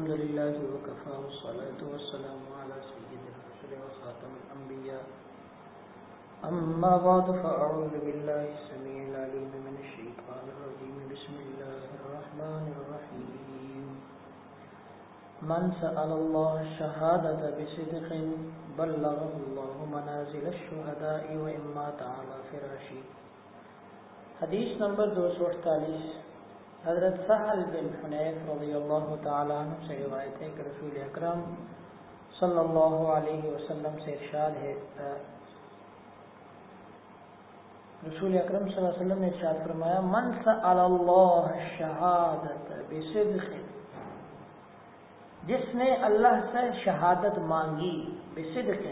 الحمد لله وكفى والصلاة والسلام على سيد الرسل وخاتم الأنبياء. أما بعد، فأعوذ بالله السميع العليم من الشيطان الرجيم. بسم الله الرحمن الرحيم. من سأل الله الشهادة بصدق، بلغه الله منازل الشهداء وإما تعالى فراشي حدیث نمبر دو سو اٹھتالیس حضرت سہل بن حنیف رضی اللہ تعالیٰ عنہ سے روایت ہے کہ رسول اکرم صلی اللہ علیہ وسلم سے ارشاد ہے، رسول اکرم صلی اللہ علیہ وسلم نے ارشاد فرمایا، من سأل اللہ شہادت بصدق. جس نے اللہ سے شہادت مانگی بصدق،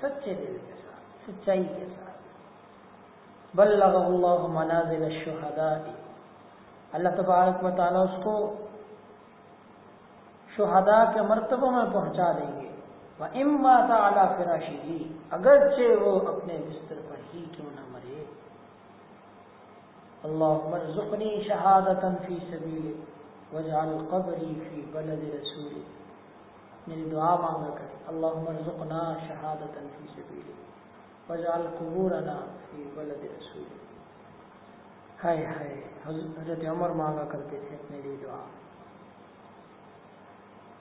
سچے دل کے ساتھ، سچائی کے ساتھ بلغ اللہ منازل الشہداء۔ اللہ تبارک و تعالیٰ اس کو شہداء کے مرتبوں میں پہنچا دیں گے۔ وہ اما تعالیٰ فراشی ہی اگرچہ وہ اپنے بستر پر ہی کیوں نہ مرے۔ اللہ مرزقنی شہادت فی سبیل وجعل قبری فی بلد رسول۔ میری دعا مانگا کرے اللہ مرزقنا شہادت فی سبیل وجعل قبورنا فی بلد رسول۔ ہائے ہائے حضرت عمر مانگا کرتے تھے اپنے لیے دعا۔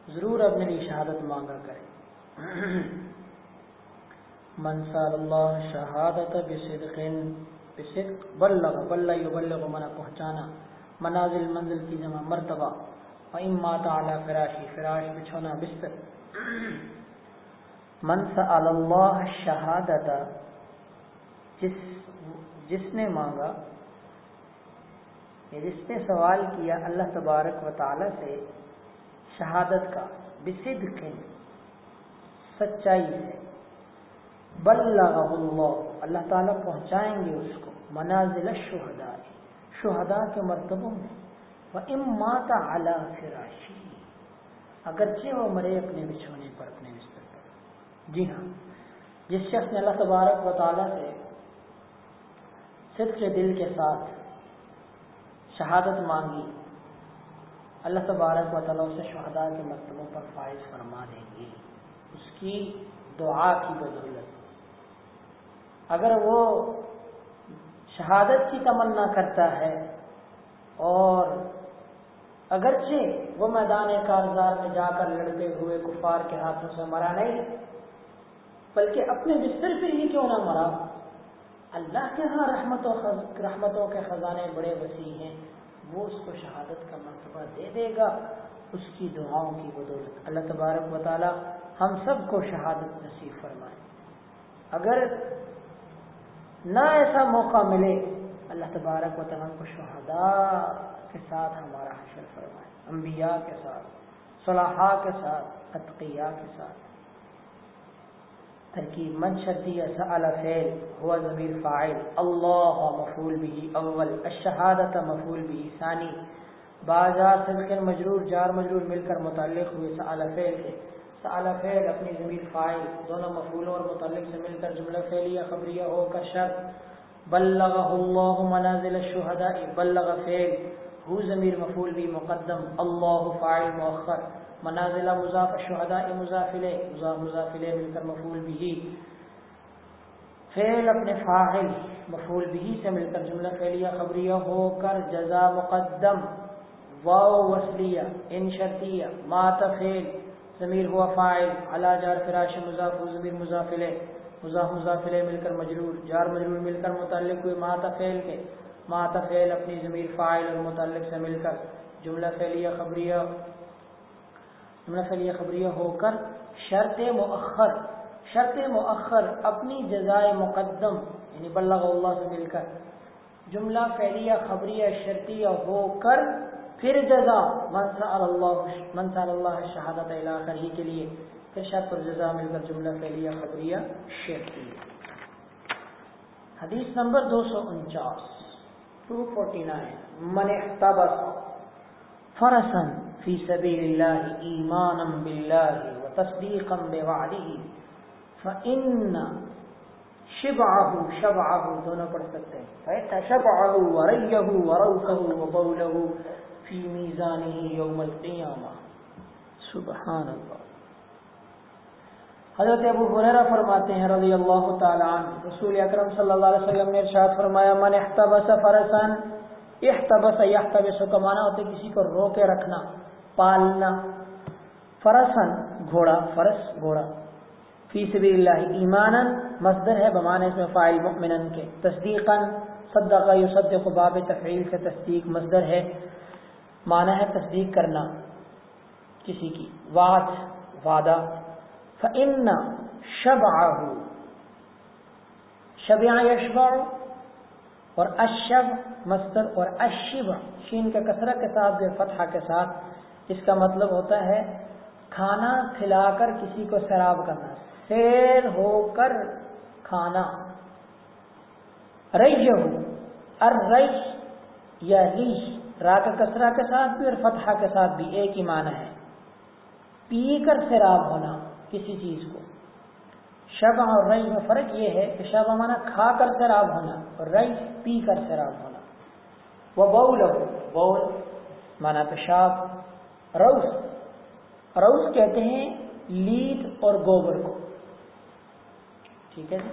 ضرور اپنے لیے شہادت مانگا کرے من اللہ شہادت بصدق بصدق، بلغ بلغ یبلغ منا پہنچانا، منازل منزل کی جمع مرتبہ اما تعالی فراشی فراش بچھونا بستر من اللہ شہادت جس جس نے مانگا یعنی جس نے سوال کیا اللہ تبارک و تعالی سے شہادت کا بسد سچائی سے۔ بلغ اللہ اللہ تعالیٰ پہنچائیں گے اس کو، منازل شہداء شہداء کے مرتبوں میں۔ وہ اماتا اعلیٰ فراشی، اگرچہ وہ مرے اپنے بچھونے پر، اپنے بستر پر۔ جی ہاں جس شخص نے اللہ تبارک و تعالیٰ سے صدق دل کے ساتھ شہادت مانگی۔ اللہ تبارک و تعالیٰ اسے شہداء کے مرتبوں پر فائز فرما دیں گے۔ اس کی دعا کی بدولت۔ اگر وہ شہادت کی تمنا کرتا ہے اور اگرچہ وہ میدان کارزار میں جا کر لڑتے ہوئے کفار کے ہاتھوں سے مرا نہیں، بلکہ اپنے بستر پہ ہی کیوں نہ مرا اللہ کے ہاں رحمتوں رحمتوں کے خزانے بڑے وسیع ہیں، وہ اس کو شہادت کا مرتبہ دے دے گا۔ اس کی دعاؤں کی بدولت اللہ تبارک و تعالی ہم سب کو شہادت نصیب فرمائے۔ اگر نہ ایسا موقع ملے، اللہ تبارک و تعالیٰ کو شہداء کے ساتھ ہمارا حشر فرمائے، انبیاء کے ساتھ صلاحہ کے ساتھ، اتقیاء کے ساتھ۔ ترکیب، من شرطیہ سأل فعل، هو ضمیر فاعل. اللہ مفعول به، اول. الشہادت مفعول به، ثانی. بازار صدق مجرور، جار مجرور مل کر متعلق ہوئے سأل فعل کے. سأل فعل اپنی ضمیر فاعل، دونوں مفعولوں اور متعلق سے مل کر جملہ فعلیہ، خبریہ ہو کر شرط. بلغه اللہ منازل الشہداء، بلغ فعل. هو ضمیر مفعول به مقدم، اللہ فاعل مؤخر. منازل مضاف شہداء مضافلے مضاف مضافلے مل کر مفعول بھی فعل اپنے فاعل مفعول بھی سے مل کر جملہ فعلیہ خبریہ ہو کر جزا مقدم، واو وصلیہ ان شرطیہ مات فعل، ضمیر ہوا فاعل، علا جار فراش مضاف ضمیر مضافلے مضاف مضافلے مل کر مجرور، جار مجرور مل کر متعلق ہوئے مات فعل کے. مات فعل اپنی ضمیر فاعل اور متعلق سے مل کر جملہ فعلیہ خبریہ جملہ فعلیہ خبریہ ہو کر شرط مؤخر شرط مؤخر اپنی جزائے مقدم یعنی بلغ اللہ سے مل کر جملہ، فعلیہ، خبریہ، شرطیہ ہو کر پھر جزا منصا اللہ منصا اللہ شہادت علاقر ہی کے لیے، پھر شرط اور جزا مل کر جملہ، فعلیہ، خبریہ، شرطیہ۔ حدیث نمبر دو سو انچاس ٹو فورٹی نائن من احتبس فرسن فی سبیل اللہ ایمانا باللہ وتصدیقا بوعده فإن شبعه شبعه، دونوں پڑھ سکتے ہیں فَيَتَشَبْعَهُ وَرَيَّهُ وَرَوْكَهُ وَبَوْلَهُ فِي مِيزَانِهِ يَوْمَ الْقِيَامَةِ سبحان اللہ حضرت ابو حریرہ فرماتے ہیں رضی اللہ تعالی عنہ، رسول اکرم صلی اللہ علیہ وسلم نے ارشاد فرمایا، من احتبس فرسا، احتبس یحتبس کا معنی ہوتا ہے کسی کو روکے رکھنا۔ پالنا فرسن گھوڑا فرس گھوڑا فی سبیل اللہ ایمانا مصدر ہے بمانے اس میں فائل مؤمنن کے تصدیقا صدق یصدق باب تفعیل سے تصدیق مصدر ہے معنی ہے تصدیق کرنا کسی کی وعد وعدہ فإن شبعه شبع یشبع اور اشب مصدر اور اشب شین کا کثرت کے ساتھ فتحہ کے ساتھ اس کا مطلب ہوتا ہے کھانا کھلا کر کسی کو سراب کرنا، سیر ہو کر کھانا۔ ریش ہو ار یا ریش را کا کسرا کے ساتھ بھی اور فتحہ کے ساتھ بھی ایک ہی معنی ہے۔ پی کر سیراب ہونا کسی چیز کو۔ شب اور رئی میں فرق یہ ہے کہ شب مانا کھا کر سیراب ہونا اور رئی پی کر سیراب ہونا۔ وہ بول بول مانا پیشاب۔ روس روس کہتے ہیں لیٹ اور گوبر کو۔ ٹھیک ہے جی؟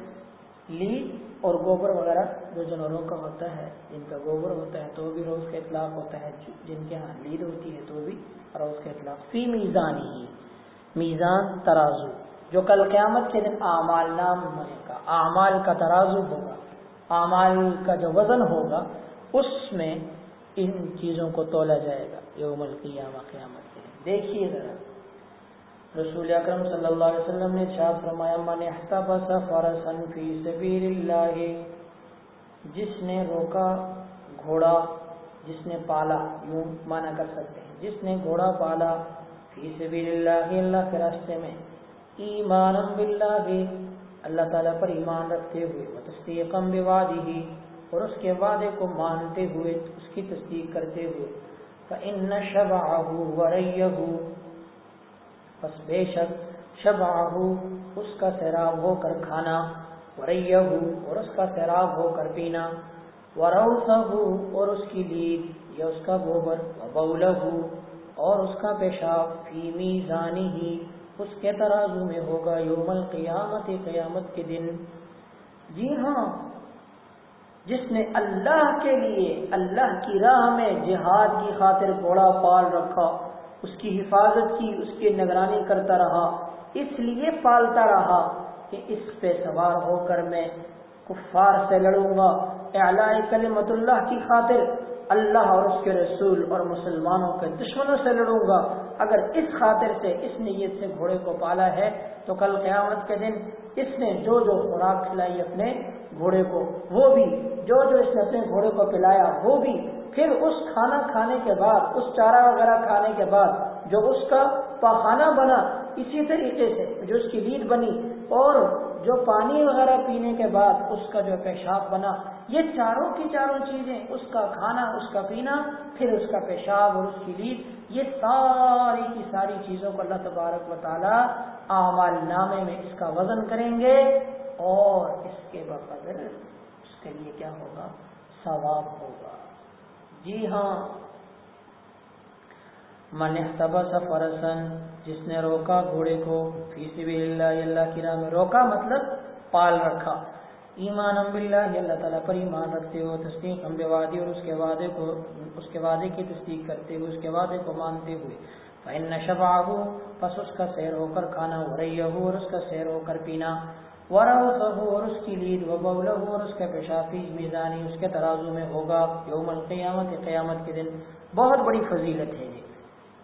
لیٹ اور گوبر وغیرہ جو جانوروں کا ہوتا ہے، جن کا گوبر ہوتا ہے تو وہ بھی روز کا اطلاق ہوتا ہے۔ جن کے ہاں لیڈ ہوتی ہے تو وہ بھی روز کا اطلاق۔ فی میزان ہی میزان ترازو، جو کل قیامت کے دن اعمال نام ہونے کا اعمال کا ترازو ہوگا۔ اعمال کا جو وزن ہوگا، اس میں ان چیزوں کو تولا جائے گا۔ یوم القیامہ قیامت کے دیکھیے ذرا۔ رسول اکرم صلی اللہ علیہ وسلم نے ارشاد فرمایا، من احتبس فرسا فی سبیل اللہ جس نے روکا، گھوڑا، جس نے پالا، یوں مانا کر سکتے ہیں۔ جس نے گھوڑا پالا، فی سبیل اللہ اللہ کے راستے میں۔ ایمان باللہ اللہ تعالیٰ پر ایمان رکھتے ہوئے تصدیقا بوعدہ، اور اس کے وعدے کو مانتے ہوئے، اس کی تصدیق کرتے ہوئے۔ فإن شبعه وريه پس بے شک شبعه اس کا سیراب ہو کر کھانا، وريه اور اس کا سیراب ہو کر پینا، وروثه اور اس کی لید یا اس کا گوبر، وبوله اور اس کا پیشاب، فی میزانه اس کے ترازو میں ہوگا یوم القیامت، قیامت کے دن۔ جی ہاں جس نے اللہ کے لیے، اللہ کی راہ میں جہاد کی خاطر گھوڑا پال رکھا، اس کی حفاظت کی، اس کی نگرانی کرتا رہا، اس لیے پالتا رہا کہ اس پہ سوار ہو کر میں کفار سے لڑوں گا۔ اعلی کلمت اللہ کی خاطر اللہ اور اس کے رسول اور مسلمانوں کے دشمنوں سے لڑوں گا۔ اگر اس خاطر سے، اس نیت سے گھوڑے کو پالا ہے تو کل قیامت کے دن اس نے جو جو خوراک کھلائی اپنے گھوڑے کو، وہ بھی، جو جو اس نے اپنے گھوڑے کو پلایا، وہ بھی۔ پھر اس کھانا کھانے کے بعد، اس چارہ وغیرہ کھانے کے بعد، جو اس کا پاخانہ بنا، اسی طریقے سے جو اس کی لید بنی، اور جو پانی وغیرہ پینے کے بعد اس کا جو پیشاب بنا، یہ چاروں کی چاروں چیزیں، اس کا کھانا، اس کا پینا، پھر اس کا پیشاب اور اس کی لید یہ ساری کی ساری چیزوں کو اللہ تبارک و تعالی اعمال نامے میں اس کا وزن کریں گے۔ اور اس کے بقدر اس کے لیے کیا ہوگا؟ ثواب ہوگا۔ جی ہاں۔ من احتبس فرسن جس نے روکا گھوڑے کو، فی سبیل اللہ اللہ کی راہ میں روکا مطلب پال رکھا۔ ایمان باللہ اللہ تعالیٰ پر ایمان رکھتے ہوئے تصدیق، ہم وادی اور اس کے وعدے کو، اس کے وعدے کی تصدیق کرتے ہوئے، اس کے وعدے کو مانتے ہوئے۔ فإن شبعه پس اس کا سیر ہو کر کھانا ہو رہی ہو اور اس کا سیر ہو کر پینا۔ ورثه اور اس کی لید و بوله اور اس کا پیشافی میزانی اس کے ترازو میں ہوگا یوم القیامت، قیامت کے دن۔ بہت بڑی فضیلت ہے یہ۔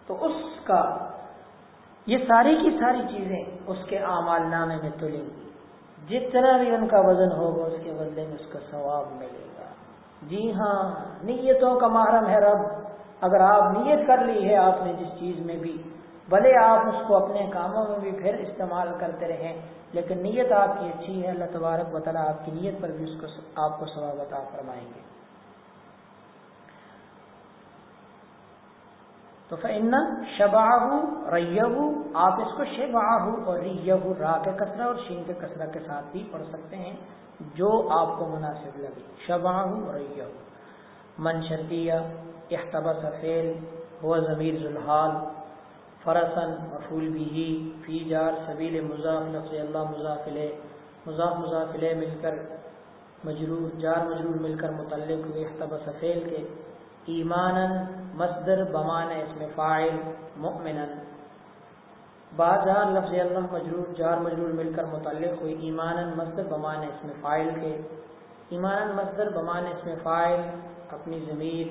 تو اس کا، یہ ساری کی ساری چیزیں اس کے اعمال نامے میں تلیں گی۔ جتنا بھی ان کا وزن ہوگا، اس کے بدلے میں اس کا ثواب ملے گا۔ جی ہاں نیتوں کا محرم ہے رب۔ اگر آپ نیت کر لی ہے، آپ نے جس چیز میں بھی بھلے آپ اس کو اپنے کاموں میں بھی پھر استعمال کرتے رہیں، لیکن نیت آپ کی اچھی ہے، اللہ تبارک و تعالیٰ آپ کی نیت پر بھی اس کو آپ کو ثواب عطا فرمائیں گے۔ تو فن شباہ ریہ آپ اس کو شباہ اور ریہ را کے کسرہ اور شین کے کسرہ کے ساتھ بھی پڑھ سکتے ہیں، جو آپ کو مناسب لگے۔ شباہ ریہ من شرطیہ، احتبس فیل ضمیر ذوالحال۔ فرسن مفول بھی فی جار سبیل مضاف لفظ اللہ مضافل مضاف مضافل مل کر مجرور، جار مجرور مل کر متعلق ہوئے احتبا سفیل کے۔ ایمان مصدر بمان اسم فائل مؤمنا۔ بازار لفظ اللہ مجرور، جار مجرور مل کر متعلق ہوئی ایمان مصدر بمان اسم فائل کے۔ ایمان مصدر بمان اسم فائل اپنی ضمیر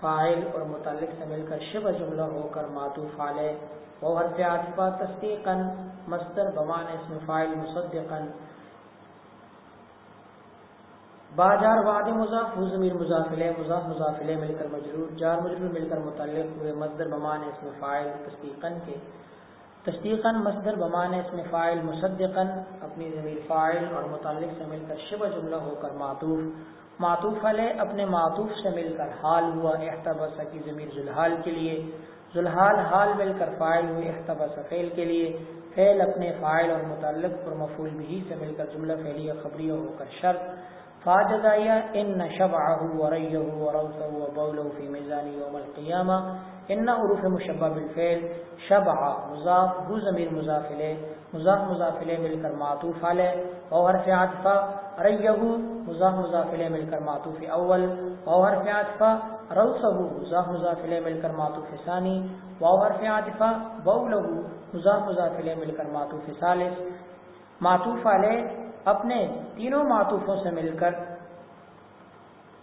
فائل اور متعلق سے مل کر شبہ جملہ ہو کر معطوف علیہ وہ حرف عاطفہ تصدیقا، مصدر بمان اسم فائل مصدقا۔ باجار وعد مضاف ہو ضمیر مضافلے مضاف مضافلے مل کر مجرور، جار مجرور مل کر متعلق ہوئے مصدر بمان اسم فائل تصدیقا کے۔ تصدیقا، مصدر بمان اسم فائل مصدقا۔ اپنی ضمیر فائل اور متعلق سے مل کر شبہ جملہ ہو کر معطوف معطوف علیہ، اپنے معطوف سے مل کر حال ہوا، احتبس کی ضمیر ذلحال کے لیے۔ ذلحال حال مل کر فائل ہوئے، احتبس فعل کے لیے۔ فعل اپنے فائل اور متعلق پر مفول بھی سے مل کر جملہ فعلیہ، خبریہ ہو کر شرط۔ فاجدائیہ ان شبعہ وریہ وروسہ وبولہ فی میزان یوم القیامہ۔ ان عروف مشبہ بالفعل شبع مضاف ہو ضمیر مضافلے مضاف مضافلے مل کر معطوف علیہ۔ اور حرف عاطفہ ریہو مضاف مضافل مل کر معطوف اول، واو حرف عاطفہ روسہ مضاف مضافل مل کر معطوف ثانی، واو حرف عاطفہ بولہ مضاف مضافل مل کر معطوف ثالث۔ معطوف علیہ اپنے تینوں معطوفوں سے مل کر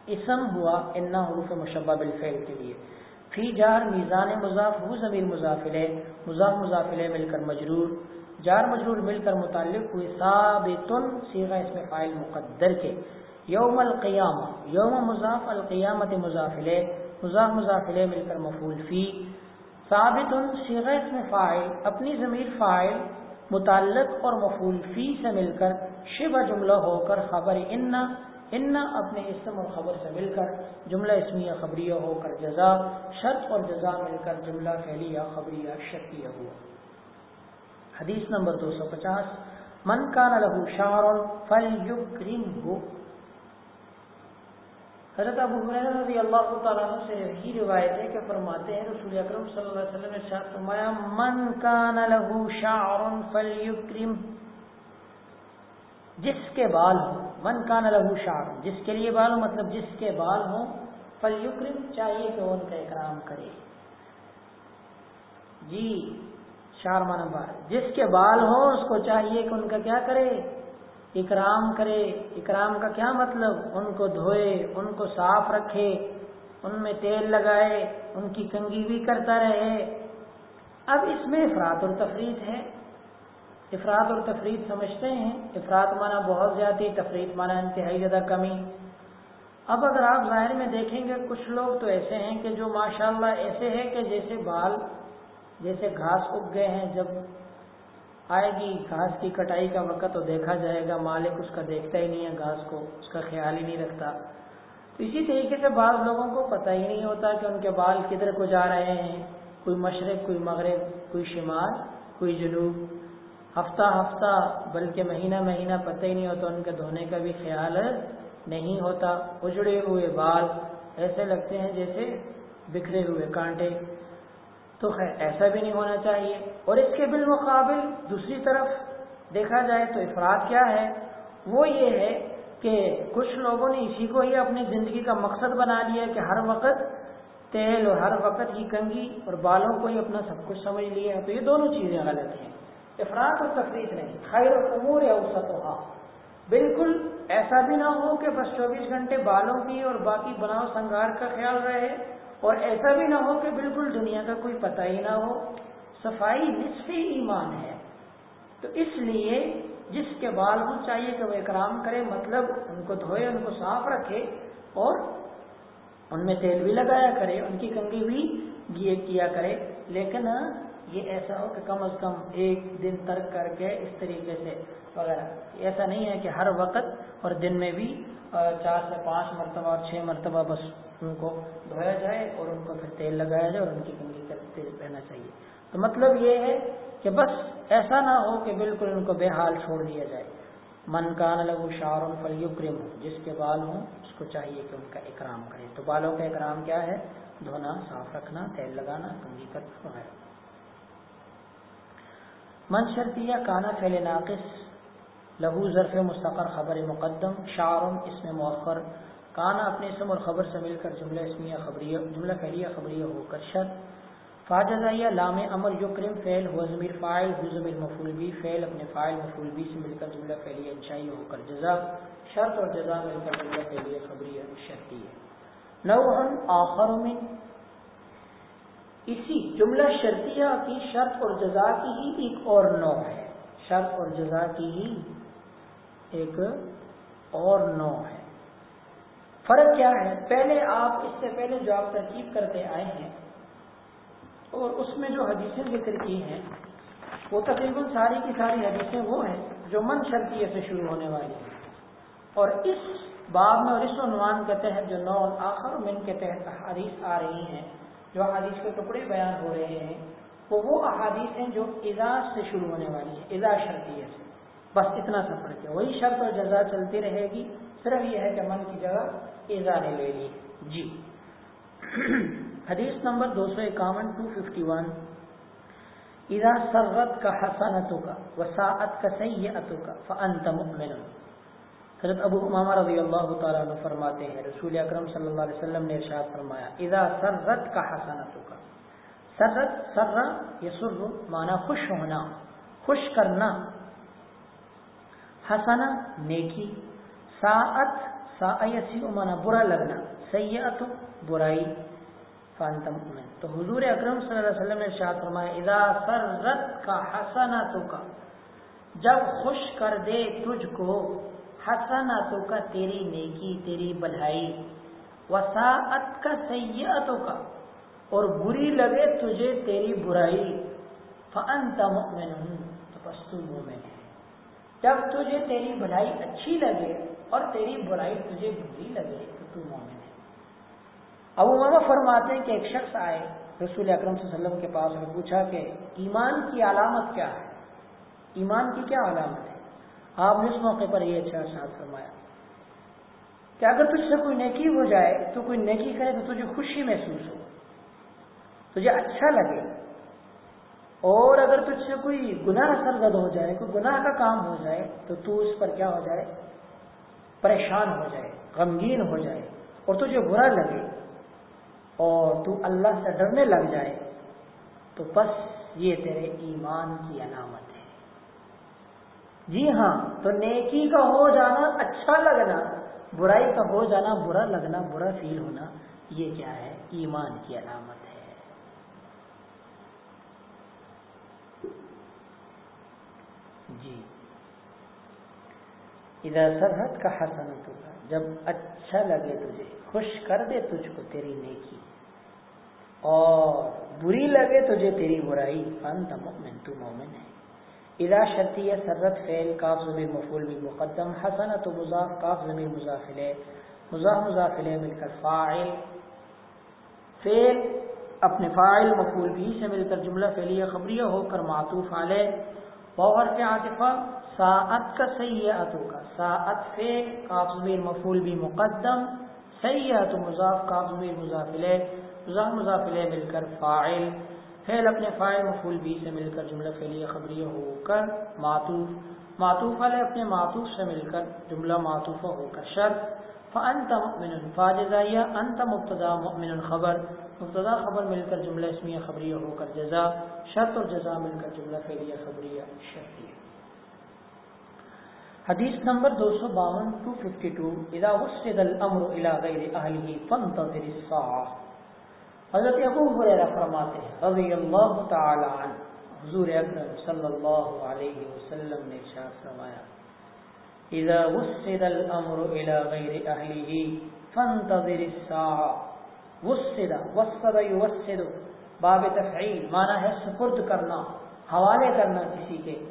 اسم ہوا، انا حروف مشبہ بالفعل کے لیے۔ فی جار میزان مضاف ہو ضمیر مضافلے مضاف مضافلے مل کر مجرور۔ جار مجرور مل کر متعلق ہوئے ثابتن سیغہ اس میں فائل مقدر کے۔ یوم القیامہ، یوم مضاف، القیامت مضافلے مضاف مضافلے مل کر مفول فی۔ ثابت سیغہ اس میں فائل اپنی ضمیر فائل متعلق اور مفول فی سے مل کر شبہ جملہ ہو کر خبر ان ان اپنے اسم اور خبر سے مل کر جملہ اسمیہ، خبریہ ہو کر جزا، شرط اور جزا مل کر جملہ، فعلیہ، خبریہ شکیہ ہوا۔ حدیث نمبر دو سو پچاس، من کا لہو شار فل ہو حضرت ابو رضی اللہ تعالیٰ سے یہی روایت ہے کہ فرماتے ہیں، رسول اکرم صلی اللہ علیہ وسلم نے شاہ فرمایا، من کان لہو شعر فلیکرم جس کے بال ہوں، من کان لہو شعر جس کے لیے بال ہوں مطلب جس کے بال ہوں فلیکرم چاہیے کہ وہ ان کا اکرام کرے۔ جی چار مانا بار۔ جس کے بال ہوں، اس کو چاہیے کہ ان کا کیا کرے؟ اکرام کرے۔ اکرام کا کیا مطلب؟ ان کو دھوئے، ان کو صاف رکھے، ان میں تیل لگائے، ان کی کنگھی بھی کرتا رہے۔ اب اس میں افراد اور تفریح ہے۔ افراد اور تفریح سمجھتے ہیں۔ افراد مانا بہت زیادہ تفریح مانا انتہائی زیادہ کمی۔ اب اگر آپ ظاہر میں دیکھیں گے، کچھ لوگ تو ایسے ہیں کہ جو ماشاءاللہ ایسے ہیں کہ جیسے بال جیسے گھاس اگ گئے ہیں، جب آئے گی، گھاس کی کٹائی کا وقت تو دیکھا جائے گا، مالک اس کا دیکھتا ہی نہیں ہے گھاس کو، اس کا خیال ہی نہیں رکھتا۔ تو اسی طریقے سے بعض لوگوں کو پتہ ہی نہیں ہوتا کہ ان کے بال کدھر کو جا رہے ہیں۔ کوئی مشرق، کوئی مغرب، کوئی شمال، کوئی جنوب۔ ہفتہ ہفتہ، بلکہ مہینہ مہینہ پتہ ہی نہیں ہوتا، ان کے دھونے کا بھی خیال نہیں ہوتا۔ اجڑے ہوئے بال ایسے لگتے ہیں جیسے بکھرے ہوئے کانٹے۔ تو خیر، ایسا بھی نہیں ہونا چاہیے۔ اور اس کے بالمقابل دوسری طرف دیکھا جائے تو افراد کیا ہے؟ وہ یہ ہے کہ کچھ لوگوں نے اسی کو ہی اپنی زندگی کا مقصد بنا لیا کہ ہر وقت تیل اور ہر وقت ہی کنگھی اور بالوں کو ہی اپنا سب کچھ سمجھ لیا ہے۔ تو یہ دونوں چیزیں غلط ہیں۔ افراد اور تفریح نہیں، خیر امور یا اوسط ہاں بالکل ایسا بھی نہ ہو کہ بس چوبیس گھنٹے بالوں کی اور باقی بناؤ سنگار کا خیال رہے۔ اور ایسا بھی نہ ہو کہ بالکل دنیا کا کوئی پتہ ہی نہ ہو۔ صفائی نصف ایمان ہے۔ تو اس لیے جس کے بال کو چاہیے کہ وہ اکرام کرے مطلب ان کو دھوئے، ان کو صاف رکھے اور ان میں تیل بھی لگایا کرے، ان کی کنگھی بھی گیے کیا کرے۔ لیکن یہ ایسا ہو کہ کم از کم ایک دن ترک کر کے اس طریقے سے وغیرہ ایسا نہیں ہے کہ ہر وقت اور دن میں بھی چار سے پانچ مرتبہ اور چھ مرتبہ بس ان کو دھویا جائے اور ان کو پھر تیل لگایا جائے اور ان کی کنگھی کا تیل رہنا چاہیے۔ تو مطلب یہ ہے کہ بس ایسا نہ ہو کہ بالکل ان کو بے حال چھوڑ دیا جائے۔ من کان لگو شار فلیکرم جس کے بال ہوں، اس کو چاہیے کہ ان کا اکرام کرے۔ تو بالوں کا اکرام کیا ہے؟ دھونا، صاف رکھنا، تیل لگانا، کنگھی کرنا وغیرہ من شرطیہ کانا فعل ناقص، لہو ظرف مستقر خبر مقدم شعر اس میں مؤخر کانا اپنے اسم اور خبر سے مل کر جملہ اسمیہ خبریہ، جملہ فعلیہ خبریہ ہو کر شرط فاجزائیہ لام امر یکرم، فعل ہو ضمیر فاعل، ہو ضمیر مفعول بھی، فعل اپنے فاعل مفعول بھی سے مل کر جملہ فعلیہ انشائی ہو کر جزا۔ شرط اور جزا مل کر جملہ فعلیہ خبریہ شرطی ہے۔ نوہن آخر من اسی جملہ شرطیہ کی شرط اور جزا کی ہی ایک اور نو ہے۔ شرط اور جزا کی ہی ایک اور نو ہے۔ فرق کیا ہے؟ پہلے آپ اس سے پہلے جو آپ ترکیب کرتے آئے ہیں، اور اس میں جو حدیثیں ذکر کی ہیں، وہ تقریباً ساری کی ساری حدیثیں وہ ہیں جو من شرطیے سے شروع ہونے والی ہیں۔ اور اس باب میں اور اس عنوان کے تحت جو نو آخر من کے تحت حدیث آ رہی ہیں، جو حدیث کے ٹکڑے بیان ہو رہے ہیں، وہ وہ احادیث ہیں جو اعزاز سے شروع ہونے والی ہیں اعزاز شرطیے سے۔ بس اتنا سا فرق ہے وہی شرط اور جزا چلتی رہے گی، صرف یہ ہے کہ من کی جگہ اعزا نے لے لی۔ جی۔ حدیث نمبر دو سو اکاون ٹو ففٹی ون ادا سرت کا حسنتوں کا وساعت کا سیاتوں کا فانت مؤمن۔ حضرت ابو امامہ رضی اللہ تعالیٰ عنہ فرماتے ہیں، رسول اکرم صلی اللہ علیہ وسلم نے ارشاد فرمایا، اذا سرت کا حسنتوں کا سرت سر یسر مانا خوش ہونا، خوش کرنا۔ حسنا نیکی۔ ساعت سایسی مانا برا لگنا سیئت برائی، فانتم من تو حضور اکرم صلی اللہ علیہ وسلم نے ارشاد فرمایا، اذا سرت کا حسناتو کا جب خوش کر دے تجھ کو حسناتو کا تیری نیکی، تیری بلھائی وساعت کا سیئتوں کا اور بری لگے تجھے تیری برائی، فانت مؤمن۔ تو پس تو مومن ہے۔ جب تجھے تیری بھلائی اچھی لگے اور تیری برائی تجھے بری لگے تو تو مومن ہے۔ ابو ماما فرماتے ہیں کہ ایک شخص آئے رسول اکرم صلی اللہ علیہ وسلم کے پاس میں پوچھا کہ ایمان کی علامت کیا ہے؟ ایمان کی کیا علامت ہے؟ آپ نے اس موقع پر یہ اچھا ساتھ فرمایا کہ اگر تجھ سے کوئی نیکی ہو جائے، تو کوئی نیکی کرے تو تجھے خوشی محسوس ہو، تجھے اچھا لگے۔ اور اگر تجھ سے کوئی گناہ سرگد ہو جائے، کوئی گناہ کا کام ہو جائے، تو تو اس پر کیا ہو جائے؟ پریشان ہو جائے، غمگین ہو جائے اور تجھے برا لگے اور تو اللہ سے ڈرنے لگ جائے، تو بس یہ تیرے ایمان کی علامت ہے۔ جی ہاں تو نیکی کا ہو جانا اچھا لگنا، برائی کا ہو جانا برا لگنا، برا فیل ہونا، یہ کیا ہے؟ ایمان کی علامت ہے۔ جی۔ ادھر سرحد کا حسنت جب اچھا لگے تجھے، خوش کر دے تجھ کو تیری نیکی۔ اور بری لگے تجھے تیری برائی فن مؤمن تو مومن ہے۔ اذا شرطی سرت فعل کاف ضمیر مفعول بھی مقدم حسن تو مضاف کاف ضمیر مضافل، مضاف مضافل مل کر فاعل۔ فعل اپنے فاعل مفعول بھی سے مل کر جملہ فعلیہ خبریہ ہو کر معطوف علیہ۔ بغیر کے عاطفہ ساعت کا سیئاتو کا، ساعت فعل کاف ضمیر مفعول بھی مقدم، سیئات مضاف کاف ضمیر مضافل مضاف مضافل مل کر فاعل، فعل اپنے فائل مفول بھی سے مل کر جملہ فعلیہ خبریہ ہو کر معطوف معطوف علیہ اپنے معطوف سے مل کر جملہ معطوفہ ہو کر شرط، فانت مؤمن فاجزائیہ انت مبتدا مؤمن خبر، مبتدا خبر مل کر جملہ اسمیہ خبریہ ہو کر جزا، شرط اور جزا مل کر جملہ فعلیہ خبریہ شرطیہ۔ حدیث نمبر دو سو باون ٹو ففٹی ٹو اذا وسد الامر الى غیر اہلہ فانتظر الساعہ. حضرت ابو حریرہ فرماتے ہیں، رضی اللہ تعالی عنہ، حضور اکرم صلی اللہ علیہ وسلم نے ارشاد فرمایا، اذا وسد الامر الى غیر اہلہ فانتظر الساعه وسد وسد يوسد باب تفعیل، معنی ہے سپرد کرنا، حوالے کرنا کسی کے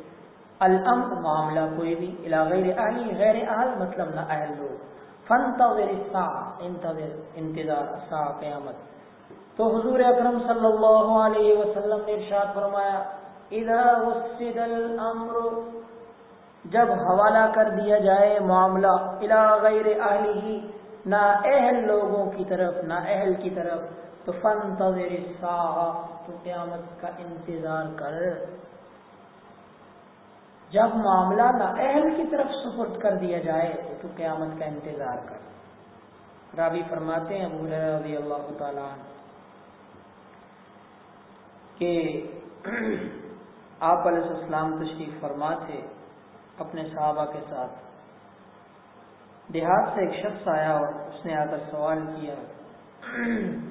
الامر معاملہ کوئی بھی، الى غیر اہلی غیر اہل مطلب نہ اہل لوگ۔ فانتظر الساعه انتظر انتظار الساعه قیامت۔ تو حضور اکرم صلی اللہ علیہ وسلم نے ارشاد فرمایا، اذا وسد الامر، جب حوالہ کر دیا جائے معاملہ، الى غیر اہلی نہ اہل لوگوں کی طرف، نہ اہل کی طرف، تو فن تو قیامت کا انتظار کر۔ جب معاملہ نہ اہل کی طرف سپرد کر دیا جائے تو قیامت کا انتظار کر۔ رابی فرماتے ہیں ابو رضی اللہ تعالیٰ کہ آپ علیہ السلام تشریف فرما تھے اپنے صحابہ کے ساتھ۔ دیہات سے ایک شخص آیا اور اس نے آ کر سوال کیا،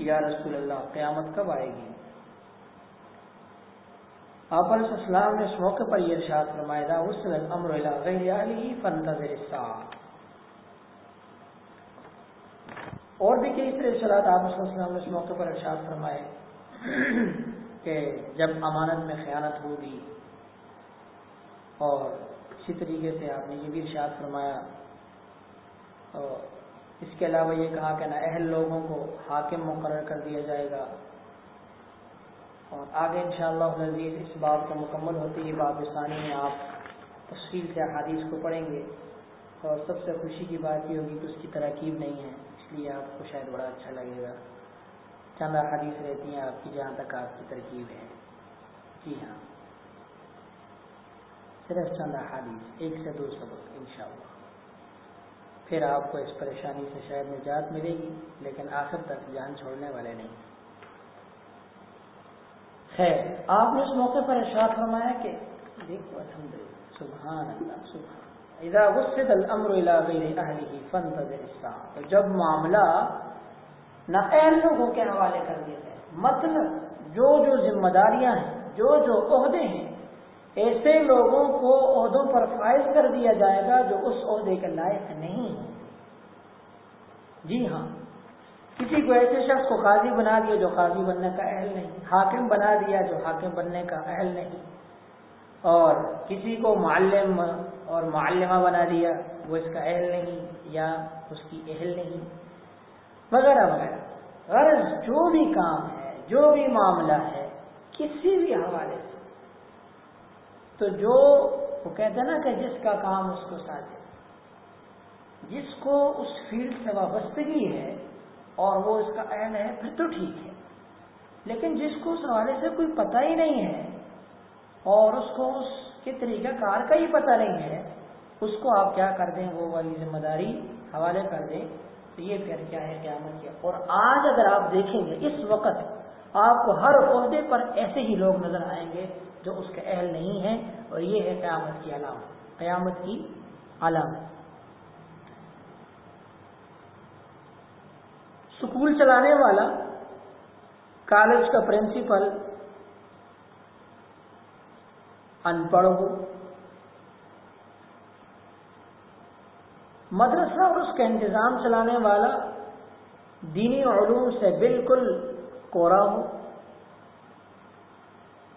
یا رسول اللہ، قیامت کب آئے گی؟ آپ علیہ السلام نے اس موقع پر یہ ارشاد فرمایا تھا اس امر علی فنتظر اور بھی کئی طرح سلاد آپ علیہ السلام نے اس موقع پر ارشاد فرمائے کہ جب امانت میں خیانت ہوگی اور اسی طریقے سے آپ نے یہ بھی ارشاد فرمایا، اور اس کے علاوہ یہ کہا کہ نہ اہل لوگوں کو حاکم مقرر کر دیا جائے گا۔ اور آگے انشاءاللہ شاء اللہ اس بات کا مکمل ہوتی ہے باب ثانی میں آپ تفصیل سے حادیث کو پڑھیں گے اور سب سے خوشی کی بات یہ ہوگی کہ اس کی ترکیب نہیں ہے، اس لیے آپ کو شاید بڑا اچھا لگے گا۔ چند حدیث رہتی ہیں آپ کی جہاں تک آپ کی ترکیب ہے۔ جی ہاں۔ صرف چند حادیث ایک سے دو سبق، انشاءاللہ۔ پھر آپ کو اس پریشانی سے شاید نجات ملے گی، لیکن آخر تک جان چھوڑنے والے نہیں۔ خیر آپ نے اس موقع پر ارشاد فرمایا کہ دیکھو الحمد للہ سبحان اللہ سبحان اذا وسد الامر الى غیر اہلہ فانتظر الساعه تو جب معاملہ نہ اہل لوگوں کے حوالے کر دیا جائے مطلب جو جو ذمہ داریاں ہیں، جو جو عہدے ہیں، ایسے لوگوں کو عہدوں پر فائز کر دیا جائے گا جو اس عہدے کے لائق نہیں ہیں۔ جی ہاں کسی کو ایسے شخص کو قاضی بنا دیا جو قاضی بننے کا اہل نہیں، حاکم بنا دیا جو حاکم بننے کا اہل نہیں۔ اور کسی کو معلم اور معلمہ بنا دیا، وہ اس کا اہل نہیں یا اس کی اہل نہیں۔ وغیرہ وغیرہ غرض جو بھی کام ہے، جو بھی معاملہ ہے، کسی بھی حوالے سے۔ تو جو وہ کہتے ہیں نا کہ جس کا کام اس کو ساتھ جس کو اس فیلڈ سے وابستگی ہے اور وہ اس کا اہل ہے، پھر تو ٹھیک ہے۔ لیکن جس کو اس حوالے سے کوئی پتہ ہی نہیں ہے اور اس کو اس کے طریقہ کار کا ہی پتہ نہیں ہے، اس کو آپ کیا کر دیں؟ وہ والی ذمہ داری حوالے کر دیں۔ تو یہ پھر کیا ہے؟ قیامت کیا اور آج اگر آپ دیکھیں گے، اس وقت آپ کو ہر عہدے پر ایسے ہی لوگ نظر آئیں گے جو اس کے اہل نہیں ہیں اور یہ ہے قیامت کی علامت۔ قیامت کی علامت۔ اسکول چلانے والا، کالج کا پرنسپل ان پڑھ ہو۔ مدرسہ اور اس کا انتظام چلانے والا دینی علوم سے بالکل کوڑا ہو۔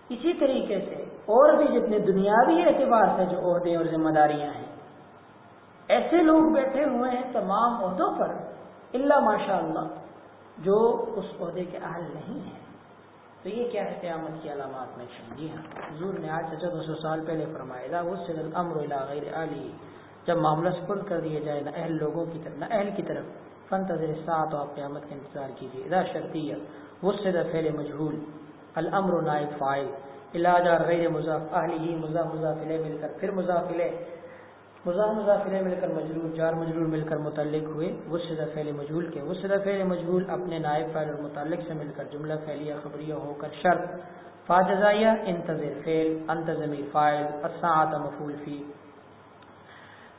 اسی طریقے سے اور بھی جتنے دنیاوی اعتبار سے جو عہدے اور ذمہ داریاں ہیں، ایسے لوگ بیٹھے ہوئے ہیں تمام عہدوں پر۔ اللہ ماشاء اللہ، جو اس عہدے کے اہل نہیں ہیں۔ تو یہ کیا ہے قیامت کی علامات میں جی ہاں حضور نے آج سے چودہ سو سال پہلے فرمایا سے امر غیر علی جب معاملہ سپرد کر دیا جائے، نہ اہل لوگوں کی طرف، نہ اہل کی طرف۔ فن تذر سات آپ قیامت کا انتظار کیجیے ادا شرطیہ وسد فعل مجہول الامر نائب فائل علاج اور غیر مضاف، اہلی ہی مضاف مضافلے مل کر، پھر مضافلے مزاح مضافرے مل کر مجرور چار مجرور مل کر متعلق ہوئے وہ صدا فعل مجھول کے وہ صدا فعل مجھول اپنے نائب فعل اور متعلق سے مل کر جملہ، فعلیہ، خبریہ ہو کر شرط۔ فاجزائیہ انتظر فعل انتظمی فائل اساعت مفول فی۔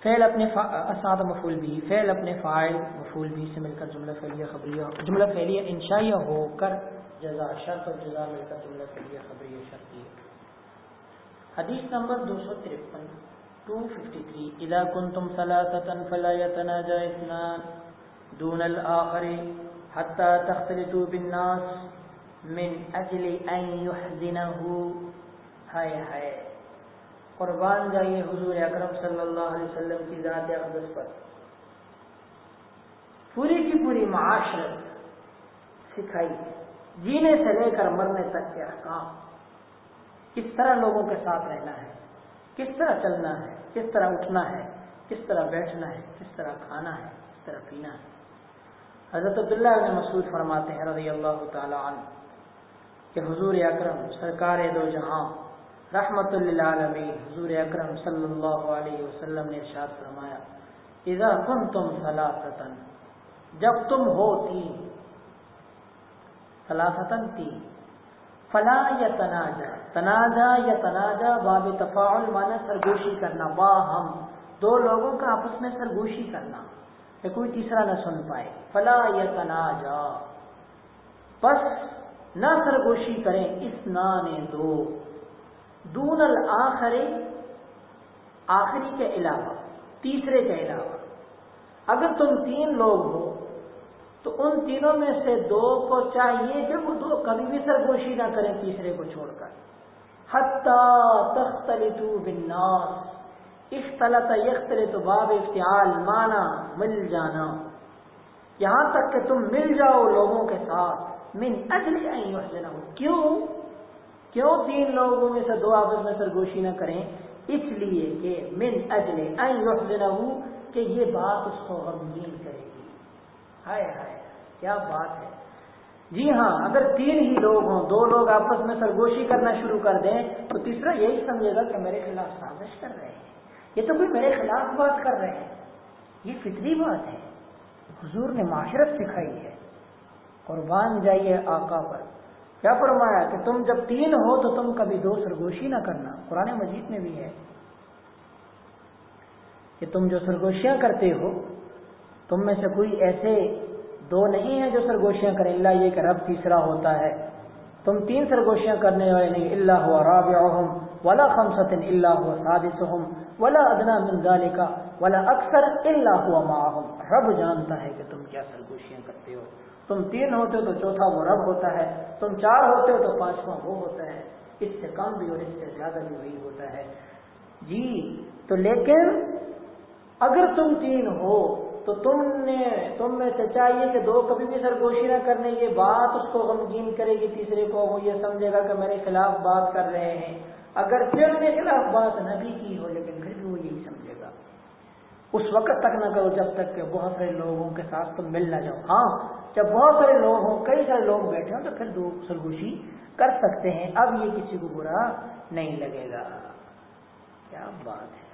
فعل اپنے اساعت مفول بھی فعل اپنے فائل مفول بھی سے مل کر جملہ، فعلیہ، خبریہ، جملہ، فعلیہ انشائیہ ہو کر جزا شرط اور جزا مل کر جملہ، فعلیہ، خبریہ، شرطیہ۔ حدیث نمبر دو سو ترپن۔ 253 اذا كنتم ثلاثه فلا يتناجى اثنان. دون الاخر حتى تختلطوا بالناس من اجل ان يحزنه. ہائے ہائے. قربان جائیے حضور اکرم صلی اللہ علیہ وسلم کی ذات اقدس پر. پوری کی پوری معاشرت سکھائی. جینے سے لے کر مرنے تک کے احکام. کس طرح لوگوں کے ساتھ رہنا ہے. کس طرح چلنا ہے؟ کس طرح اٹھنا ہے؟ کس طرح بیٹھنا ہے؟ کس طرح کھانا ہے؟ کس طرح پینا ہے؟ حضرت عبداللہ نے مسعود فرماتے ہیں رضی اللہ تعالی عنہ کہ حضور اکرم سرکار دو جہاں رحمت للعالمین حضور اکرم صلی اللہ علیہ وسلم نے ارشاد فرمایا، اذا کنتم ثلاثتن جب تم ہو تین ثلاثتن تین فلا یا تنازع تنازع یا تنازع باب تفاعل مانا سرگوشی کرنا. با ہم. دو لوگوں کا آپس میں سرگوشی کرنا. کہ کوئی تیسرا نہ سن پائے. فلا یا تنازع بس نہ سرگوشی کریں. اس نانے دو. دون الآخر آخری کے علاوہ، تیسرے کے علاوہ. اگر تم تین لوگ ہو تو ان تینوں میں سے دو کو چاہیے کہ وہ دو کبھی بھی سرگوشی نہ کریں، تیسرے کو چھوڑ کر۔ تختلطو بالناس۔ اختلط یختلط باب افتعال، مانا مل جانا۔ یہاں تک کہ تم مل جاؤ لوگوں کے ساتھ۔ من اجل ان کیوں؟ کیوں تین لوگوں میں سے دو آپس میں سرگوشی نہ کریں؟ اس لیے کہ من اجل ان کہ یہ بات اس کو غمگین کرے گی۔ ہائے ہائے، کیا بات ہے؟ جی ہاں اگر تین ہی لوگ ہوں، دو لوگ آپس میں سرگوشی کرنا شروع کر دیں، تو تیسرا یہی سمجھے گا کہ میرے خلاف سازش کر رہے ہیں۔ یہ تو کوئی میرے خلاف بات کر رہے ہیں۔ یہ فطری بات ہے۔ حضور نے معاشرت سکھائی ہے۔ قربان جائیے آقا پر۔ کیا فرمایا کہ تم جب تین ہو تو تم کبھی دو سرگوشی نہ کرنا۔ قرآن مجید میں بھی ہے کہ تم جو سرگوشیاں کرتے ہو تم میں سے کوئی ایسے دو نہیں ہیں جو سرگوشیاں کریں۔ اللہ یہ کہ رب تیسرا ہوتا ہے۔ تم تین سرگوشیاں کرنے والے نہیں۔ اللہ ہوا راب ولا خمسط اللہ ہوا سادس ولا ادنا منظال کا ولا اکثر اللہ ہوا معاہم رب جانتا ہے کہ تم کیا سرگوشیاں کرتے ہو۔ تم تین ہوتے ہو تو چوتھا وہ رب ہوتا ہے۔ تم چار ہوتے ہو تو پانچواں وہ ہوتا ہے۔ اس سے کم بھی اور اس سے زیادہ بھی وہی ہوتا ہے۔ جی تو لیکن اگر تم تین ہو تو تم نے، تم میں سے چاہیے کہ دو کبھی بھی سرگوشی نہ کرنے، یہ بات اس کو غمگین کرے گی، تیسرے کو وہ یہ سمجھے گا کہ میرے خلاف بات کر رہے ہیں۔ اگر پھر میرے خلاف بات نہ بھی کی ہو، لیکن پھر بھی وہ یہی سمجھے گا۔ اس وقت تک نہ کرو، جب تک کہ بہت سارے لوگوں کے ساتھ تم مل نہ جاؤ۔ ہاں جب بہت سارے لوگ ہوں، کئی سارے لوگ بیٹھے ہوں، تو پھر دو سرگوشی کر سکتے ہیں۔ اب یہ کسی کو برا نہیں لگے گا۔ کیا بات ہے؟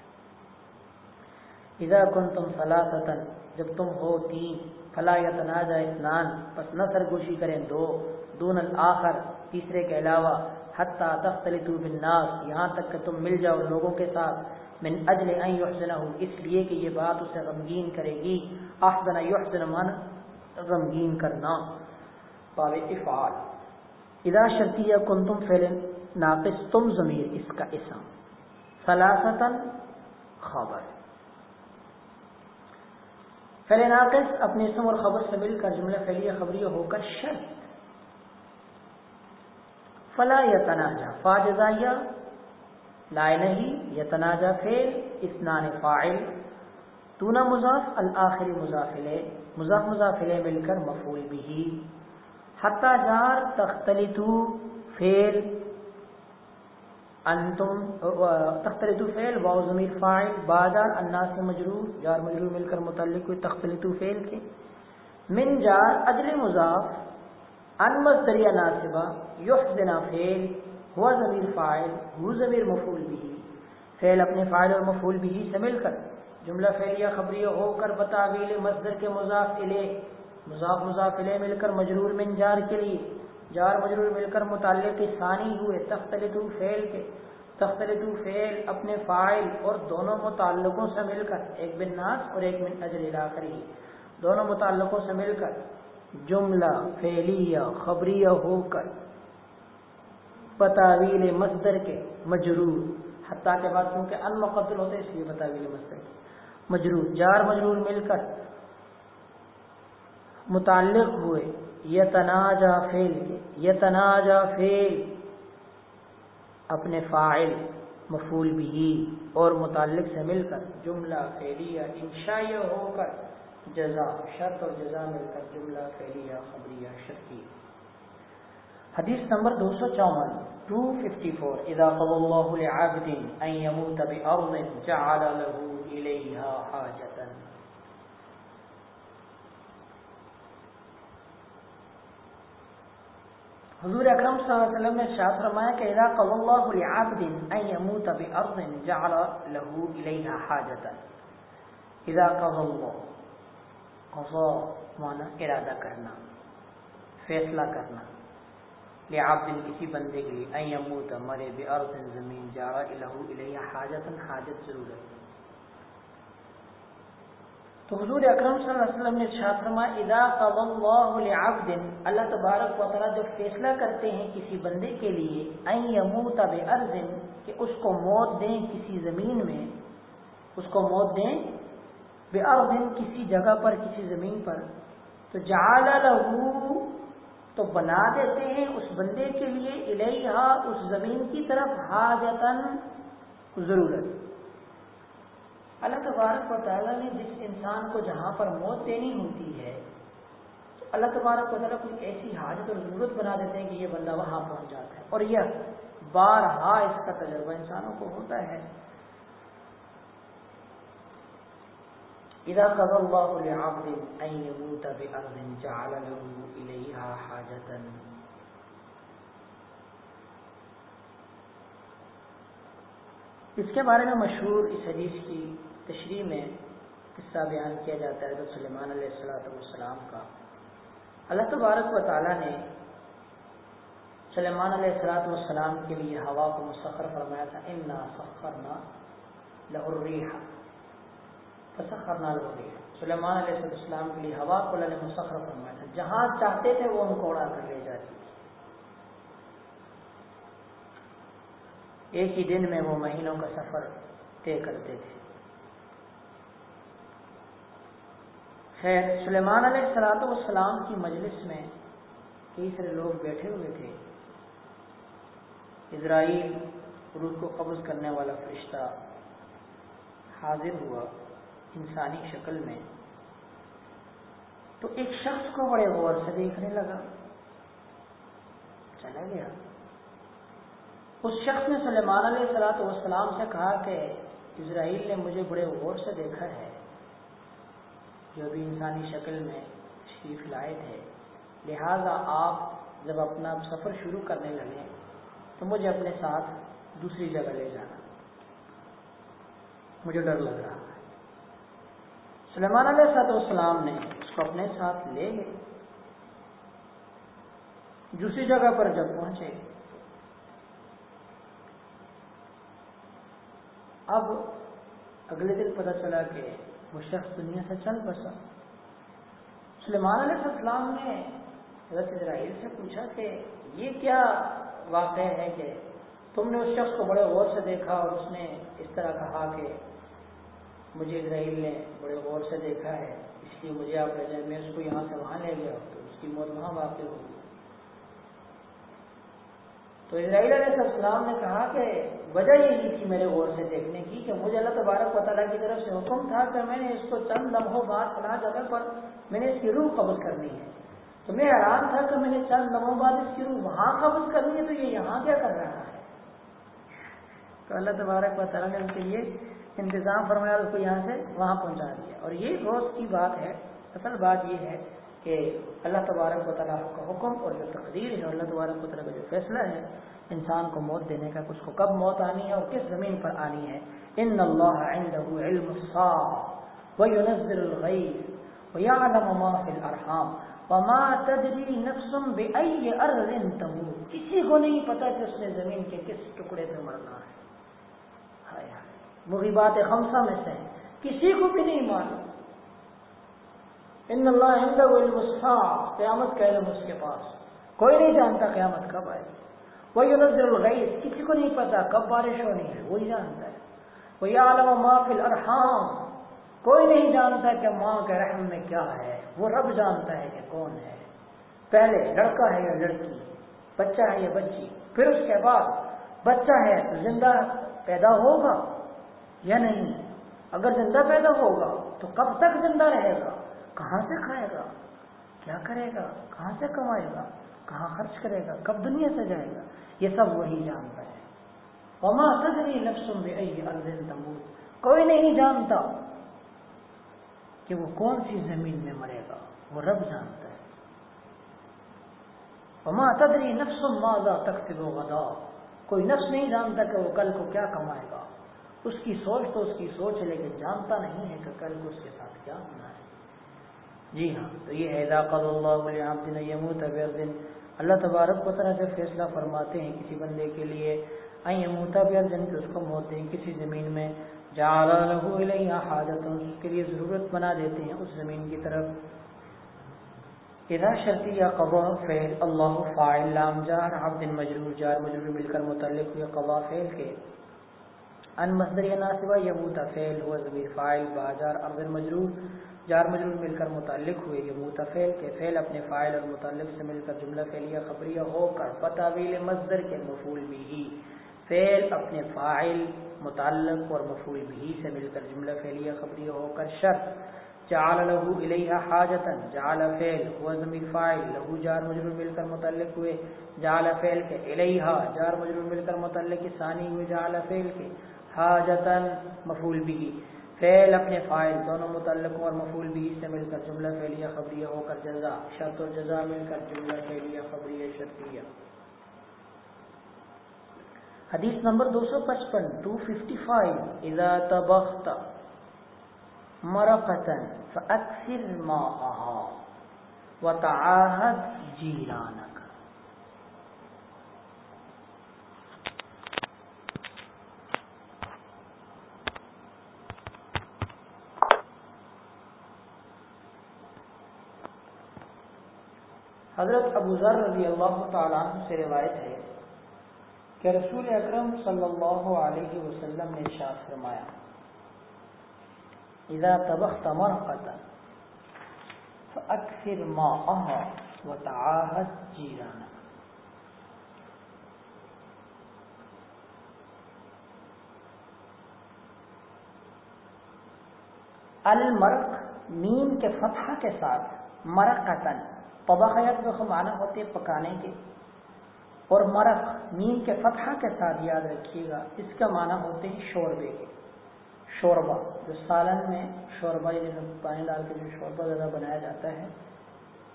اذا کن تم جب تم ہو تین، فلا یا تنازع اسنان پس نہ سرگوشی کریں دو، دون الآخر تیسرے کے علاوہ، حتیٰ تختلطو بالناس، یہاں تک کہ تم مل جاؤ لوگوں کے ساتھ، من اجل ان یحسنہ اس لیے کہ یہ بات اسے غمگین کرے گی احسن یحسن من، غمگین کرنا۔ باب افعال۔ اذا شرطیہ کن تم ناقص، تم ضمیر اس کا اسم۔ سلاستن خبر۔ فیل ناقص اپنے اسم اور خبر سے مل کر جملہ فیلیہ خبری ہو کر شرط۔ فلا یا تناجا فا جزائیہ لائے نہیں یا تناجا فیل اسنان فاعل تونا مضاف الآخری مضافلے مضاف مضافلے مل کر مفول بھی۔ حتی جار تختلطو فیل انتم تختلطو فیل واو ضمیر فاعل بازار الناس مجرور، جار مجرور مل کر متعلق ہوئی تختلطو فیل کے۔ من جار عدل مضاف، ان مصدریہ ناصبہ یحسن فیل ہوا ضمیر فاعل، ہو ضمیر مفول بھی۔ فیل اپنے فاعل اور مفول بھی سے مل کر، جملہ فعلیہ، خبریہ، ہو کر بتاویل مصدر کے مضاف الیہ مضاف مضاف الیہ مل کر مجرور من جار کے لیے۔ جار مجرور مل کر متعلق ثانی ہوئے، تختلطو فعل کے۔ تختلطو فعل اپنے فاعل اور دونوں متعلقوں سے مل کر، ایک بن ناس اور ایک من اجر الاخری دونوں متعلقوں سے مل کر، جملہ فعلیہ، خبریہ ہو کر، بتاویل مصدر کے مجرور۔ حتیٰ کے بعد کیونکہ ان مقدر ہوتے اس لیے بتاویل مصدر کے۔ مجرور، جار مجرور مل کر متعلق ہوئے، یتناجا فیل کے۔ یتناجا فیل اپنے فاعل مفول بھی اور متعلق سے مل کر، جملہ فیلیا انشائیہ ہو کر، جزا، شرط اور جزا مل کر، جملہ فیلیا خبریہ، شرطی۔ حدیث نمبر دو سو چون ٹو ففٹی فور اذا قضى الله لعبد ان يموت بارض جعل له حضور اکرم صلی اللہ علیہ وسلم نے شاہ فرمایا کہ اذا قضى الله لعبد ان يموت بارض جعل له اليها حاجتا. اذا قضى الله قضا معنی ارادہ کرنا، فیصلہ کرنا. لعبد کسی بندے کے لیے ان يموت مرے بارض زمین جعل له اليها حاجتا، حاجت ضرورت تو حضور اکرم صلی اللہ علیہ وسلم نے شاہ فرمایا، اذا قضى الله لعبد اللہ تبارک و تعالی جو فیصلہ کرتے ہیں کسی بندے کے لیے، ان يموت بارض کہ اس کو موت دیں کسی زمین میں، اس کو موت دیں بارض کسی جگہ پر، کسی زمین پر، تو جعل له، تو بنا دیتے ہیں اس بندے کے لیے، الیہا، اس زمین کی طرف حاجتن ضرورت اللہ تبارک و تعالیٰ نے جس انسان کو جہاں پر موت دینی ہوتی ہے، تو اللہ تبارک و تعالیٰ کوئی ایسی حاجت اور ضرورت بنا دیتے ہیں کہ یہ بندہ وہاں پہنچ جاتا ہے۔ اور یہ بارہا اس کا تجربہ انسانوں کو ہوتا ہے۔ اذا قضى الله لعبد ان يموت بارض جعل له اليها حاجه اس کے بارے میں مشہور اس حدیث کی تشریح میں قصہ بیان کیا جاتا ہے حضرت سلیمان علیہ السلاۃ والسلام کا۔ اللہ تبارک و تعالیٰ نے سلیمان علیہ السلاۃ والسلام کے لیے ہوا کو مسخر فرمایا تھا ان نا سخر لہریحا فسخر لہریحا سلیمان علیہ السلام کے لیے ہوا کو اللہ نے مسخر فرمایا تھا۔ جہاں چاہتے تھے وہ ان کو اڑا کر لے جاتی تھی ایک ہی دن میں وہ مہینوں کا سفر طے کرتے تھے۔ خیر سلیمان علیہ السلاۃ والسلام کی مجلس میں کئی سارے لوگ بیٹھے ہوئے تھے۔ اسرائیل روح کو قبض کرنے والا فرشتہ حاضر ہوا انسانی شکل میں۔ تو ایک شخص کو بڑے غور سے دیکھنے لگا۔ چلا گیا۔ اس شخص نے سلیمان علیہ السلاۃ والسلام سے کہا کہ اسرائیل نے مجھے بڑے غور سے دیکھا ہے۔ جو بھی انسانی شکل میں تشریف لائے تھے لہذا آپ جب اپنا سفر شروع کرنے لگے تو مجھے اپنے ساتھ دوسری جگہ لے جانا۔ مجھے ڈر لگ رہا ہے۔ سلیمان علیہ صاحب والسلام نے اس کو اپنے ساتھ لے گئے دوسری جگہ پر جب پہنچے۔ اب اگلے دن پتہ چلا کہ وہ شخص دنیا سے چل بسا سلیمان علیہ السلام نے حضرت اسرائیل سے پوچھا کہ یہ کیا واقع ہے کہ تم نے اس شخص کو بڑے غور سے دیکھا اور اس نے اس طرح کہا کہ مجھے اسرائیل نے بڑے غور سے دیکھا ہے، اس لیے مجھے آپ لے میں اس کو یہاں سے وہاں لے گیا تو اس کی موت وہاں واقع ہوگی تو اسرائیل علیہ السلام نے کہا کہ وجہ یہی تھی میرے غور سے دیکھنے کی کہ مجھے اللہ تبارک و تعالیٰ کی طرف سے حکم تھا کہ میں نے اس کو چند لمحوں بعد فلاں جگہ پر میں نے اس کی روح قبض کرنی ہے۔ تو میں حیران تھا کہ میں نے چند لمحوں بعد اس کی روح وہاں قبض کرنی ہے تو یہ یہاں کیا کر رہا ہے؟ تو اللہ تبارک و تعالیٰ نے ان کے لیے انتظام فرمایا اس کو یہاں سے وہاں پہنچا دیا۔ اور یہ روز کی بات ہے، اصل بات یہ ہے کہ اللہ تبارک و تعالیٰ کا حکم اور جو تقدیر ہے اللہ تبارک و تعالیٰ کا جو فیصلہ ہے، انسان کو موت دینے کا اس کو کب موت آنی ہے اور کس زمین پر آنی ہے۔ ان اللہ عنده علم الصاع وينزل الغيث ويعلم ما في الارحام وما تدري نفس باي ارض تموت۔ کسی کو نہیں پتا کہ اس نے زمین کے کس ٹکڑے پہ مرنا ہے۔ ہائے ہائے، مغیبات خمسہ میں سے کسی کو بھی نہیں معلوم۔ ان اللہ عنده علم قیامت کا علم اس کے پاس۔ کوئی نہیں جانتا قیامت کب آئے۔ وہی نظر الغیث کسی کو نہیں پتا کب بارش ہونی ہے، وہی جانتا ہے۔ وہی عالم ما فی الارحام، کوئی نہیں جانتا کہ ماں کے رحم میں کیا ہے۔ وہ رب جانتا ہے کہ کون ہے۔ پہلے لڑکا ہے یا لڑکی، بچہ ہے یا بچی، پھر اس کے بعد بچہ ہے تو زندہ پیدا ہوگا یا نہیں؟ اگر زندہ پیدا ہوگا تو کب تک زندہ رہے گا؟ کہاں سے کھائے گا؟ کیا کرے گا؟ کہاں سے کمائے گا؟ کہاں خرچ کرے گا؟ کب دنیا سے جائے گا؟ یہ سب وہی جانتا ہے۔ وما تدری نفسم بأي ارض تموت۔ کوئی نہیں جانتا کہ وہ کون سی زمین میں مرے گا۔ وہ رب جانتا ہے۔ وما تدری نفس ماضا تخت و غدا کوئی نفس نہیں جانتا کہ وہ کل کو کیا کمائے گا۔ اس کی سوچ تو اس کی سوچ ہے لیکن جانتا نہیں ہے کہ کل کو اس کے ساتھ کیا ہونا ہے جی ہاں تو یہ ہے ذاقد اللہ دن یموت دن اللہ تبارک کو طرح سے فیصلہ فرماتے ہیں کسی بندے کے لیے موتا بھی دن کہ اس کو موت دیں کسی زمین میں. جا رہا حاجت اس کے لیے ضرورت بنا دیتے ہیں اس زمین کی طرف. اذا شرطی یا قبا فعل اللہ فاعل، لام جار، عبد مجرور، جار مجرور، مل کر متعلق ہوئے قبا فعل کے. ان مصدر یا ناصبہ، یموت فعل ہوا ضمیر فاعل باجار عبد مجرور. جار مجرور مل کر متعلق ہوئے یموت فعل کے فعل اپنے فاعل اور متعلق سے مل کر جملہ فعلیہ خبریہ ہو، کر فتاویل مصدر کے مفعول بھی فعل اپنے فاعل، متعلق اور مفعول بھی سے مل کر جملہ فعلیہ خبریہ ہو، کر شرط۔ جعل له الیہا حاجتا، جعل فعل، هو ضمیر فاعل، له جار مجرور مل کر متعلق ہوئے۔ جعل فعل کے الیہا جار مجرور مل کر متعلق، ثانی ہوئے جعل فعل کے حاجتا، مفعول به فعل اپنے فاعل دونوں متعلق اور مفعول به سے مل کر جملہ فعلیہ خبریہ ہو کر جزا، شرط و جزا مل کر جملہ فعلیہ خبریہ شرطیہ۔ حدیث نمبر 255 255 اذا تبخت مرقتا فأكثر ماءها وتعاهد جيرانك حضرت ابو ذر رضی اللہ تعالیٰ عنہ سے روایت ہے کہ رسول اکرم صلی اللہ علیہ وسلم نے ارشاد فرمایا، اذا طبخت مرقة فأكثر ماءها وتعاهد جيرانك المرق میم کے فتحہ کے ساتھ مرقتن طبخیت جو معنی ہوتے پکانے کے۔ اور مرق میم کے فتحہ کے ساتھ یاد رکھیے گا، اس کا معنی ہوتے ہیں شوربے کے۔ شوربہ، جو سالن میں شوربہ یعنی پانی ڈال کے جو شوربہ زیادہ بنایا جاتا ہے۔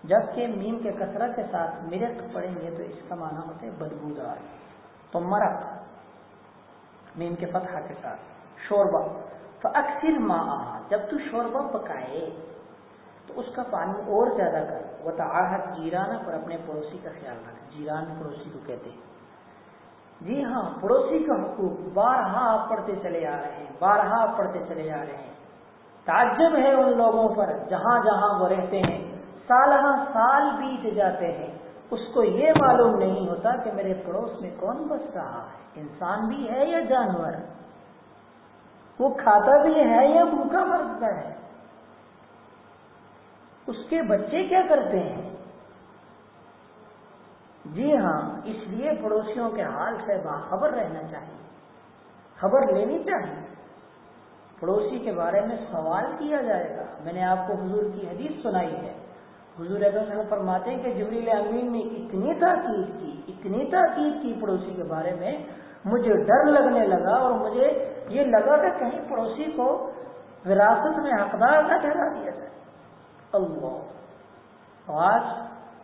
جبکہ میم کے کثرت کے ساتھ مرق پڑیں گے تو اس کا معنی ہوتا ہے بدبودار۔ تو مرق میم کے فتح کے ساتھ۔ شوربہ تو اکثر ماں جب تو شوربہ پکائے تو اس کا پانی اور زیادہ کر۔ وہ تو جیرانہ پر اپنے پڑوسی کا خیال رکھ جیران پڑوسی کو کہتے ہیں۔ جی ہاں پڑوسی کا حقوق بارہا پڑھتے چلے آ رہے ہیں، بارہا پڑھتے چلے آ رہے ہیں۔ تعجب ہے ان لوگوں پر، جہاں جہاں وہ رہتے ہیں۔ سالہ سال بیت جاتے ہیں۔ اس کو یہ معلوم نہیں ہوتا کہ میرے پڑوس میں کون بس رہا ہے۔ انسان بھی ہے یا جانور؟ وہ کھاتا بھی ہے یا بھوکا مرتا ہے؟ اس کے بچے کیا کرتے ہیں؟ جی ہاں اس لیے پڑوسیوں کے حال سے باخبر رہنا چاہیے۔ خبر لینی چاہیے۔ پڑوسی کے بارے میں سوال کیا جائے گا۔ میں نے آپ کو حضور کی حدیث سنائی ہے۔ حضور اعظم فرماتے ہیں کہ جبریل امین نے اتنی تاکید کی، اتنی تاکید کی پڑوسی کے بارے میں، مجھے ڈر لگنے لگا اور مجھے یہ لگا کہ کہیں پڑوسی کو وراثت میں حقدار نہ ٹھہرا دیا جائے۔ اللہ۔ آج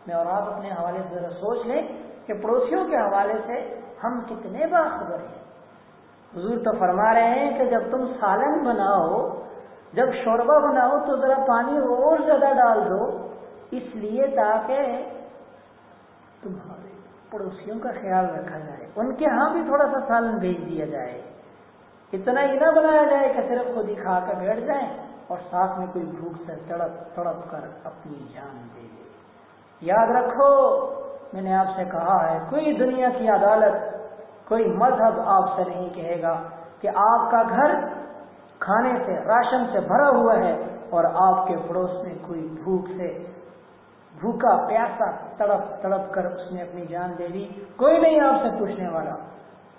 میں اور آپ اپنے حوالے سے ذرا سوچ لیں کہ پڑوسیوں کے حوالے سے ہم کتنے باخبر ہیں۔ حضور تو فرما رہے ہیں کہ جب تم سالن بناؤ، جب شوربہ بناؤ تو ذرا پانی اور زیادہ ڈال دو، اس لیے تاکہ تمہارے پڑوسیوں کا خیال رکھا جائے۔ ان کے ہاں بھی تھوڑا سا سالن بھیج دیا جائے۔ اتنا ہی نہ بنایا جائے کہ صرف خود ہی کھا کر بیٹھ جائیں۔ اور ساتھ میں کوئی بھوک سے تڑپ تڑپ کر اپنی جان دے دے۔ یاد رکھو، میں نے آپ سے کہا ہے، کوئی دنیا کی عدالت، کوئی مذہب آپ سے نہیں کہے گا کہ آپ کا گھر کھانے سے، راشن سے بھرا ہوا ہے اور آپ کے پڑوس میں کوئی بھوک سے، بھوکا پیاسا تڑپ تڑپ کر اس نے اپنی جان دے دی۔ کوئی نہیں آپ سے پوچھنے والا۔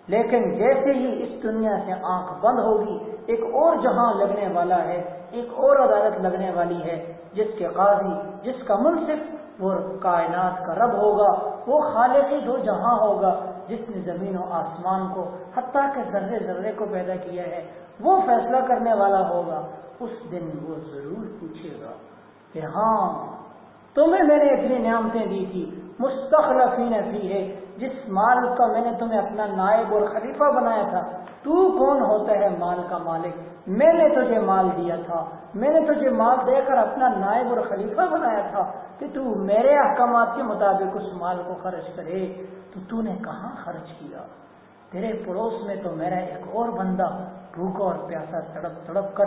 لیکن جیسے ہی اس دنیا سے آنکھ بند ہوگی ایک اور جہاں لگنے والا ہے، ایک اور عدالت لگنے والی ہے، جس کے قاضی، جس کا منصف وہ کائنات کا رب ہوگا، وہ خالق دو جہاں ہوگا، جس نے زمین و آسمان کو حتیٰ کے ذرے ذرے کو پیدا کیا ہے، وہ فیصلہ کرنے والا ہوگا۔ اس دن وہ ضرور پوچھے گا کہ ہاں تمہیں میں نے اتنی نعمتیں دی تھی، مستخلفین فی ہے، جس مال کا میں نے تمہیں اپنا نائب اور خلیفہ بنایا تھا۔ تو کون ہوتا ہے مال کا مالک؟ میں نے تجھے مال دیا تھا۔ میں نے تجھے مال دے کر اپنا نائب اور خلیفہ بنایا تھا کہ تو میرے احکامات کے مطابق اس مال کو خرچ کرے۔ تو تو نے کہاں خرچ کیا؟ تیرے پڑوس میں تو میرا ایک اور بندہ بھوکا اور پیاسا تڑپ تڑپ کر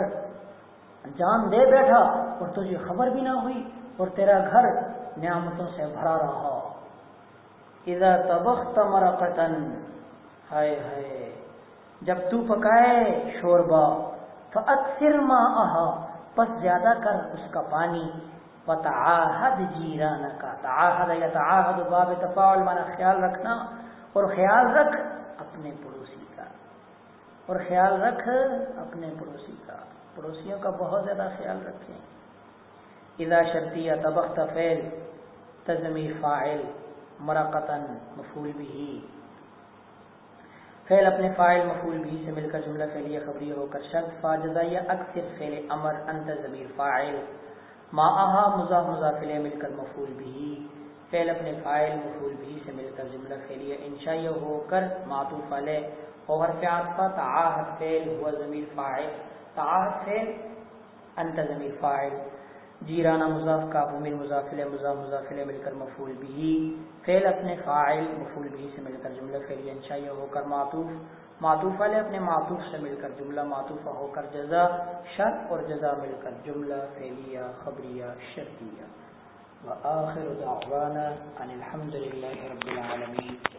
جان دے بیٹھا اور تجھے خبر بھی نہ ہوئی اور تیرا گھر نعمتوں سے بھرا رہا۔ اذا تبخت مرقتن ہائے ہائے۔ جب تو پکائے شوربا فاکثر ما اہا پس زیادہ کر اس کا پانی۔ وتعاہد جیران کا تعاہد یا تعاہد باب تفاعل، مانا خیال رکھنا اور خیال رکھ اپنے پڑوسی کا۔ اور خیال رکھ اپنے پڑوسی کا۔ پڑوسیوں کا بہت زیادہ خیال رکھیں۔ اذا شرطیہ تبخت فیل تزمی فائل مرقتن مفول بھی۔ فعل اپنے فائل مفول بھی سے مل کر جملہ فعلیہ خبری ہو کر شرط فا جزائیہ اکثر فعل امر انت ضمیر، فاعل. ما آہا مضاف مضافل مل کر مفول بھی، فعل اپنے فائل مفول بھی سے مل کر جملہ فعلیہ انشائیہ ہو کر معطوف علیہ. اور حرف عطفہ تعاہد فعل، ہوا ضمیر، فاعل. تعاہد فعل انت ضمیر، فاعل. جیرانہ مضاف کا من مضافل مضاف مضافل مل کر مفول بھی فعل اپنے فاعل مفول بھی سے مل کر جملہ فعلی انشائیہ ہو کر معطوف معطوف والے اپنے معطوف سے مل کر جملہ معطوف ہو کر جزا شرط اور جزا مل کر جملہ فعلیہ، خبریہ، شرطیہ۔ وآخر دعوانا ان الحمد للہ رب العالمین۔